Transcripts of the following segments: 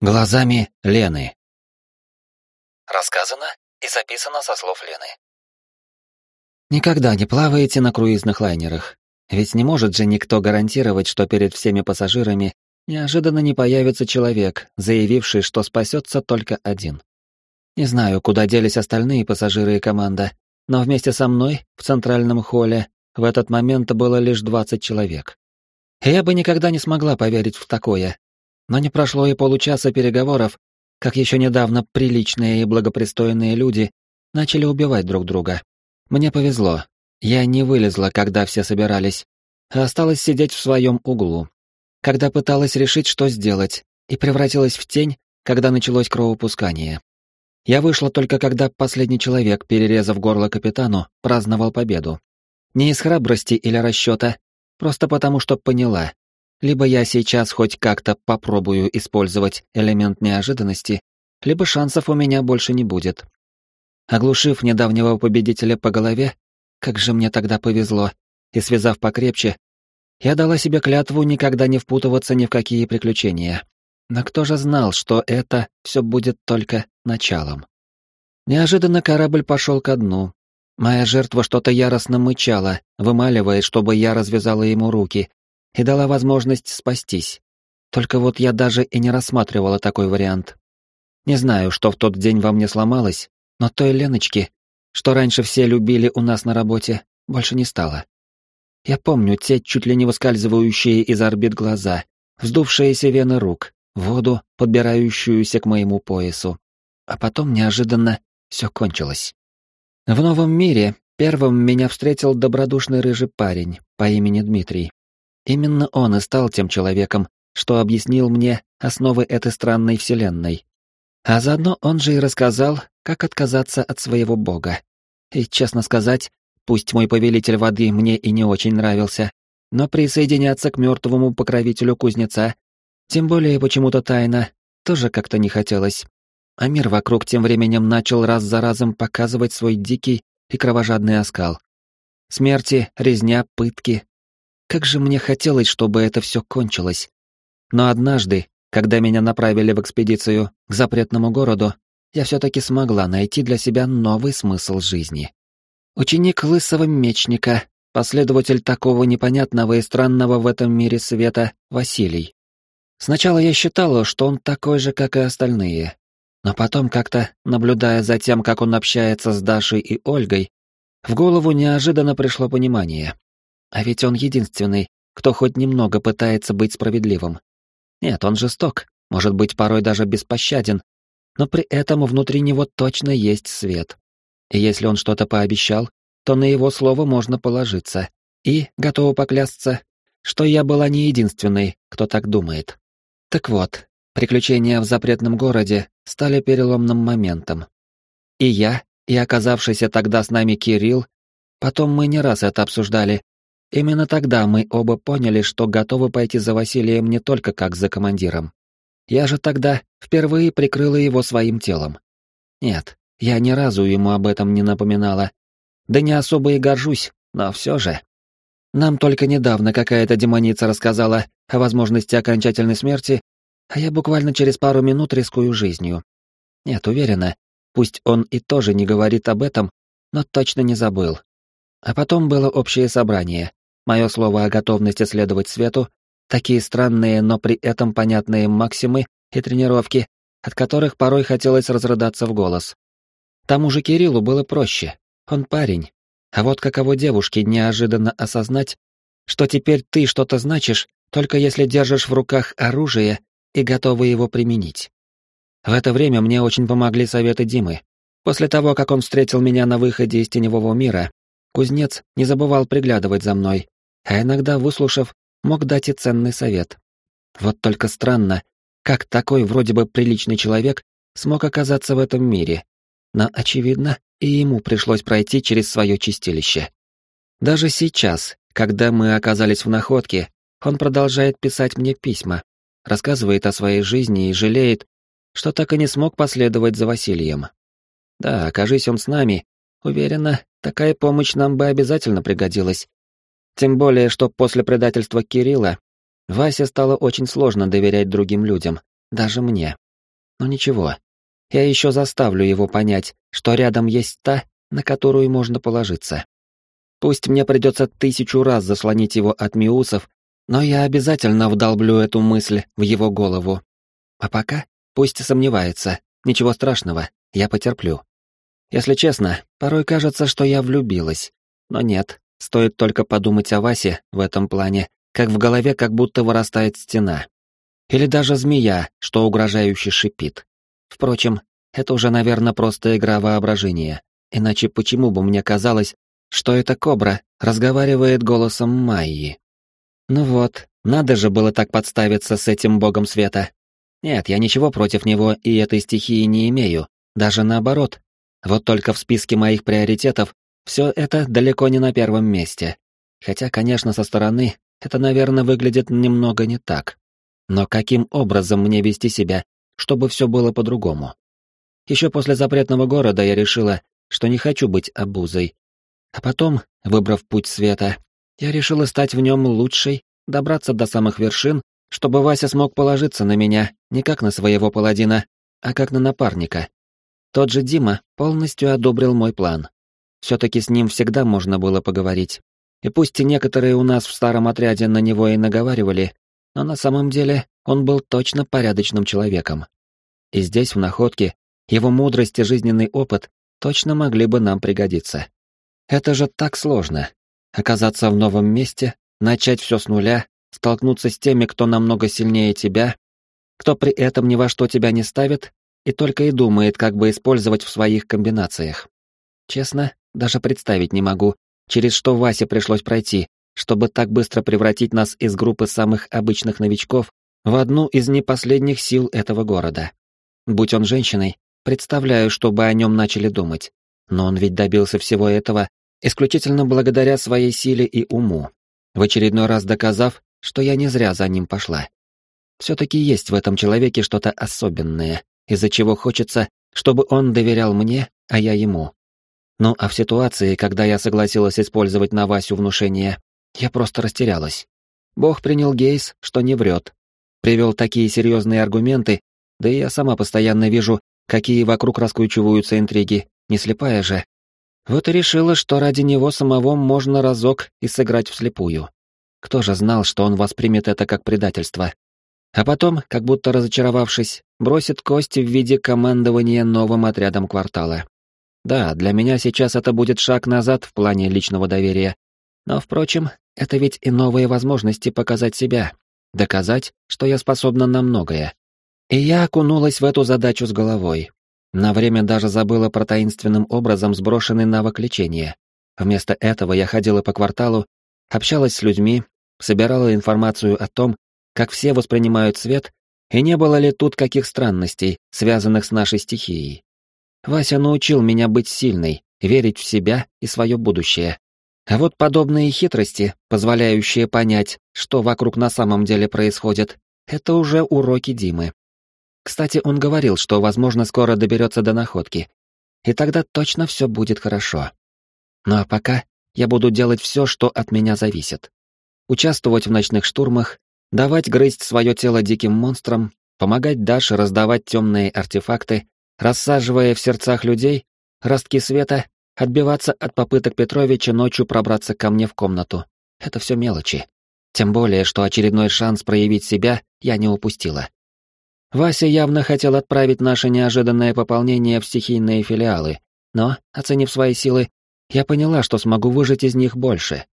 Глазами Лены. Рассказано и записано со слов Лены. Никогда не плаваете на круизных лайнерах. Ведь не может же никто гарантировать, что перед всеми пассажирами неожиданно не появится человек, заявивший, что спасется только один. Не знаю, куда делись остальные пассажиры и команда, но вместе со мной в центральном холле в этот момент было лишь 20 человек. Я бы никогда не смогла поверить в такое, но не прошло и получаса переговоров, как еще недавно приличные и благопристойные люди начали убивать друг друга. Мне повезло. Я не вылезла, когда все собирались, а осталась сидеть в своем углу. Когда пыталась решить, что сделать, и превратилась в тень, когда началось кровопускание. Я вышла только когда последний человек, перерезав горло капитану, праздновал победу. Не из храбрости или расчета, просто потому что поняла, либо я сейчас хоть как-то попробую использовать элемент неожиданности, либо шансов у меня больше не будет. Оглушив недавнего победителя по голове, как же мне тогда повезло, и связав покрепче, я дала себе клятву никогда не впутываться ни в какие приключения. Но кто же знал, что это все будет только началом? Неожиданно корабль пошел ко дну. Моя жертва что-то яростно мычала, вымаливая, чтобы я развязала ему руки, и дала возможность спастись. Только вот я даже и не рассматривала такой вариант. Не знаю, что в тот день во мне сломалось, но той Леночки, что раньше все любили у нас на работе, больше не стало. Я помню те чуть ли не выскальзывающие из орбит глаза, вздувшиеся вены рук, воду, подбирающуюся к моему поясу. А потом неожиданно все кончилось. В новом мире первым меня встретил добродушный рыжий парень по имени Дмитрий. Именно он и стал тем человеком, что объяснил мне основы этой странной вселенной. А заодно он же и рассказал, как отказаться от своего бога. И, честно сказать, пусть мой повелитель воды мне и не очень нравился, но присоединяться к мертвому покровителю кузнеца, тем более почему-то тайно, тоже как-то не хотелось. А мир вокруг тем временем начал раз за разом показывать свой дикий и кровожадный оскал. Смерти, резня, пытки, как же мне хотелось, чтобы это все кончилось. Но однажды, когда меня направили в экспедицию к запретному городу, я все-таки смогла найти для себя новый смысл жизни. Ученик лысого мечника, последователь такого непонятного и странного в этом мире света, Василий. Сначала я считала, что он такой же, как и остальные. Но потом как-то, наблюдая за тем, как он общается с Дашей и Ольгой, в голову неожиданно пришло понимание. А ведь он единственный, кто хоть немного пытается быть справедливым. Нет, он жесток, может быть, порой даже беспощаден, но при этом внутри него точно есть свет. И если он что-то пообещал, то на его слово можно положиться. И, готова поклясться, что я была не единственной, кто так думает. Так вот, приключения в запретном городе стали переломным моментом. И я, и оказавшийся тогда с нами Кирилл, потом мы не раз это обсуждали, Именно тогда мы оба поняли, что готовы пойти за Василием не только как за командиром. Я же тогда впервые прикрыла его своим телом. Нет, я ни разу ему об этом не напоминала. Да не особо и горжусь, но все же. Нам только недавно какая-то демоница рассказала о возможности окончательной смерти, а я буквально через пару минут рискую жизнью. Нет, уверена, пусть он и тоже не говорит об этом, но точно не забыл. А потом было общее собрание, мое слово о готовности следовать свету, такие странные, но при этом понятные максимы и тренировки, от которых порой хотелось разрыдаться в голос. Тому же Кириллу было проще, он парень. А вот каково девушке неожиданно осознать, что теперь ты что-то значишь, только если держишь в руках оружие и готова его применить. В это время мне очень помогли советы Димы. После того, как он встретил меня на выходе из теневого мира, кузнец не забывал приглядывать за мной, а иногда, выслушав, мог дать и ценный совет. Вот только странно, как такой вроде бы приличный человек смог оказаться в этом мире. Но, очевидно, и ему пришлось пройти через свое чистилище. Даже сейчас, когда мы оказались в находке, он продолжает писать мне письма, рассказывает о своей жизни и жалеет, что так и не смог последовать за Василием. Да, окажись он с нами, уверена, такая помощь нам бы обязательно пригодилась, тем более, что после предательства Кирилла Васе стало очень сложно доверять другим людям, даже мне. Но ничего. Я еще заставлю его понять, что рядом есть та, на которую можно положиться. Пусть мне придется тысячу раз заслонить его от миусов, но я обязательно вдолблю эту мысль в его голову. А пока пусть сомневается, ничего страшного, я потерплю. Если честно, порой кажется, что я влюбилась. Но нет, стоит только подумать о Васе в этом плане, как в голове как будто вырастает стена. Или даже змея, что угрожающе шипит. Впрочем, это уже, наверное, просто игра воображения. Иначе почему бы мне казалось, что эта кобра разговаривает голосом Майи? Ну вот, надо же было так подставиться с этим богом света. Нет, я ничего против него и этой стихии не имею, даже наоборот. Вот только в списке моих приоритетов все это далеко не на первом месте. Хотя, конечно, со стороны это, наверное, выглядит немного не так. Но каким образом мне вести себя, чтобы все было по-другому? Еще после запретного города я решила, что не хочу быть обузой. А потом, выбрав путь света, я решила стать в нем лучшей, добраться до самых вершин, чтобы Вася смог положиться на меня не как на своего паладина, а как на напарника. Тот же Дима полностью одобрил мой план. Все-таки с ним всегда можно было поговорить. И пусть некоторые у нас в старом отряде на него и наговаривали, но на самом деле он был точно порядочным человеком. И здесь, в находке, его мудрость и жизненный опыт точно могли бы нам пригодиться. Это же так сложно. Оказаться в новом месте, начать все с нуля, столкнуться с теми, кто намного сильнее тебя, кто при этом ни во что тебя не ставит и только и думает, как бы использовать в своих комбинациях. Честно, даже представить не могу, через что Васе пришлось пройти, чтобы так быстро превратить нас из группы самых обычных новичков в одну из непоследних сил этого города. Будь он женщиной, представляю, чтобы о нем начали думать. Но он ведь добился всего этого исключительно благодаря своей силе и уму, в очередной раз доказав, что я не зря за ним пошла. Все-таки есть в этом человеке что-то особенное, из-за чего хочется, чтобы он доверял мне, а я ему. Ну а в ситуации, когда я согласилась использовать на Васю внушение, я просто растерялась. Бог принял Гейс, что не врет. Привел такие серьезные аргументы, да и я сама постоянно вижу, какие вокруг раскручиваются интриги, не слепая же. Вот и решила, что ради него самого можно разок и сыграть вслепую. Кто же знал, что он воспримет это как предательство? А потом, как будто разочаровавшись, бросит кости в виде командования новым отрядом квартала. Да, для меня сейчас это будет шаг назад в плане личного доверия. Но, впрочем, это ведь и новые возможности показать себя, доказать, что я способна на многое. И я окунулась в эту задачу с головой. На время даже забыла про таинственным образом сброшенный навык лечения. Вместо этого я ходила по кварталу, общалась с людьми, собирала информацию о том, как все воспринимают свет, и не было ли тут каких странностей, связанных с нашей стихией. Вася научил меня быть сильной, верить в себя и свое будущее. А вот подобные хитрости, позволяющие понять, что вокруг на самом деле происходит, это уже уроки Димы. Кстати, он говорил, что, возможно, скоро доберется до находки. И тогда точно все будет хорошо. Ну а пока я буду делать все, что от меня зависит. Участвовать в ночных штурмах, давать грызть свое тело диким монстрам, помогать Даше раздавать темные артефакты, рассаживая в сердцах людей ростки света, отбиваться от попыток Петровича ночью пробраться ко мне в комнату. Это все мелочи. Тем более, что очередной шанс проявить себя я не упустила. Вася явно хотел отправить наше неожиданное пополнение в стихийные филиалы, но, оценив свои силы, я поняла, что смогу выжать из них больше.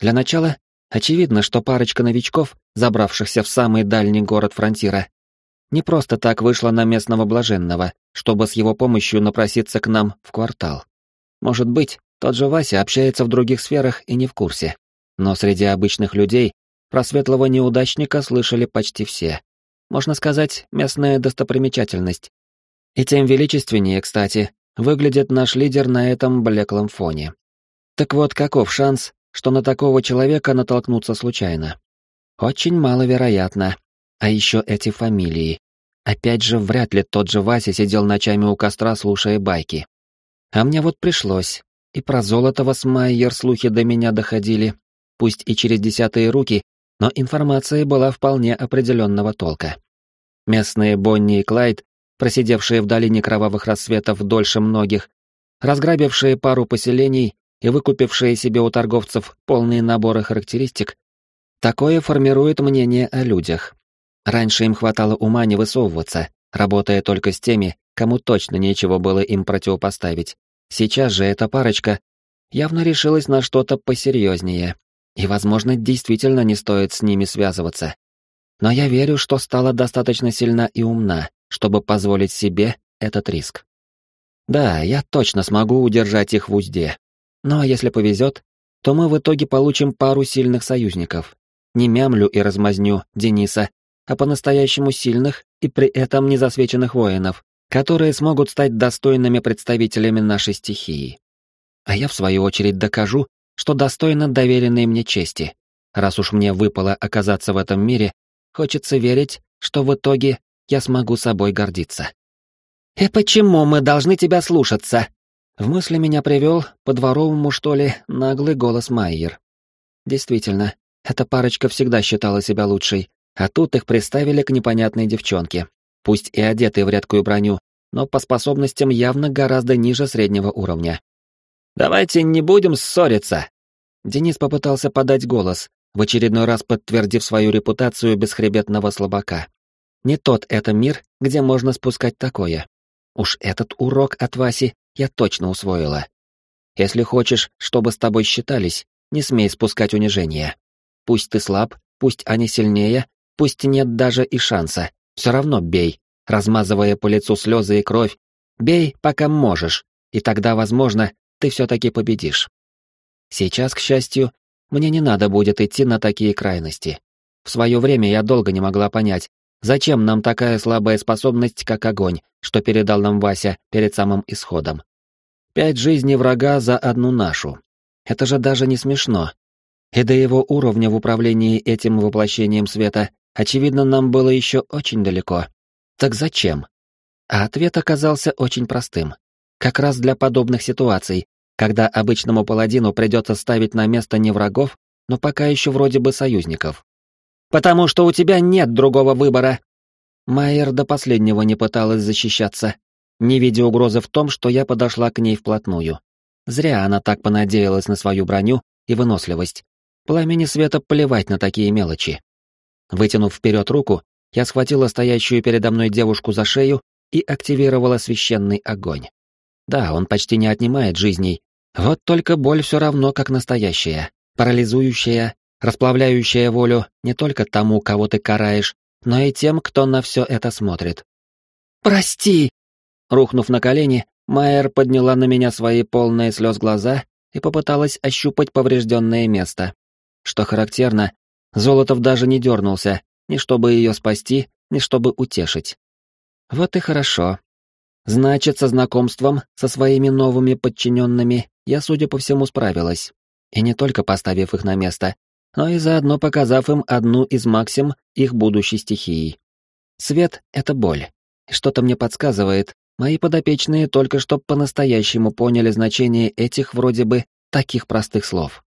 Для начала, очевидно, что парочка новичков, забравшихся в самый дальний город Фронтира, не просто так вышла на местного блаженного, чтобы с его помощью напроситься к нам в квартал. Может быть, тот же Вася общается в других сферах и не в курсе. Но среди обычных людей про светлого неудачника слышали почти все. Можно сказать, местная достопримечательность. И тем величественнее, кстати, выглядит наш лидер на этом блеклом фоне. Так вот, каков шанс, что на такого человека натолкнуться случайно? Очень маловероятно, а еще эти фамилии. Опять же, вряд ли тот же Вася сидел ночами у костра, слушая байки. А мне вот пришлось. И про Золотого с Майер слухи до меня доходили. Пусть и через десятые руки, но информация была вполне определенного толка. Местные Бонни и Клайд просидевшие в долине кровавых рассветов дольше многих, разграбившие пару поселений и выкупившие себе у торговцев полные наборы характеристик, такое формирует мнение о людях. Раньше им хватало ума не высовываться, работая только с теми, кому точно нечего было им противопоставить. Сейчас же эта парочка явно решилась на что-то посерьезнее, и, возможно, действительно не стоит с ними связываться. Но я верю, что стала достаточно сильна и умна, чтобы позволить себе этот риск. Да, я точно смогу удержать их в узде. Но если повезет, то мы в итоге получим пару сильных союзников. Не мямлю и размазню Дениса, а по-настоящему сильных и при этом незасвеченных воинов, которые смогут стать достойными представителями нашей стихии. А я, в свою очередь, докажу, что достойно доверенной мне чести. Раз уж мне выпало оказаться в этом мире, хочется верить, что в итоге я смогу собой гордиться. «И почему мы должны тебя слушаться?» В мысли меня привел, по-дворовому что ли, наглый голос Майер. Действительно, эта парочка всегда считала себя лучшей, а тут их приставили к непонятной девчонке, пусть и одетой в редкую броню, но по способностям явно гораздо ниже среднего уровня. «Давайте не будем ссориться!» Денис попытался подать голос, в очередной раз подтвердив свою репутацию бесхребетного слабака. Не тот это мир, где можно спускать такое. Уж этот урок от Васи я точно усвоила. Если хочешь, чтобы с тобой считались, не смей спускать унижение. Пусть ты слаб, пусть они сильнее, пусть нет даже и шанса, все равно бей, размазывая по лицу слезы и кровь. Бей, пока можешь, и тогда, возможно, ты все-таки победишь. Сейчас, к счастью, мне не надо будет идти на такие крайности. В свое время я долго не могла понять, Зачем нам такая слабая способность, как огонь, что передал нам Вася перед самым исходом? Пять жизней врага за одну нашу. Это же даже не смешно. И до его уровня в управлении этим воплощением света, очевидно, нам было еще очень далеко. Так зачем? А ответ оказался очень простым. Как раз для подобных ситуаций, когда обычному паладину придется ставить на место не врагов, но пока еще вроде бы союзников. Потому что у тебя нет другого выбора. Майер до последнего не пыталась защищаться, не видя угрозы в том, что я подошла к ней вплотную. Зря она так понадеялась на свою броню и выносливость. Пламени света плевать на такие мелочи. Вытянув вперед руку, я схватила стоящую передо мной девушку за шею и активировала священный огонь. Да, он почти не отнимает жизней, вот только боль все равно как настоящая, парализующая расплавляющая волю не только тому, кого ты караешь, но и тем, кто на все это смотрит. «Прости!» Рухнув на колени, Майер подняла на меня свои полные слез глаза и попыталась ощупать поврежденное место. Что характерно, Золотов даже не дернулся, ни чтобы ее спасти, ни чтобы утешить. Вот и хорошо. Значит, со знакомством со своими новыми подчиненными я, судя по всему, справилась. И не только поставив их на место, но и заодно показав им одну из максим их будущей стихии. Свет — это боль. Что-то мне подсказывает, мои подопечные только что по-настоящему поняли значение этих вроде бы таких простых слов.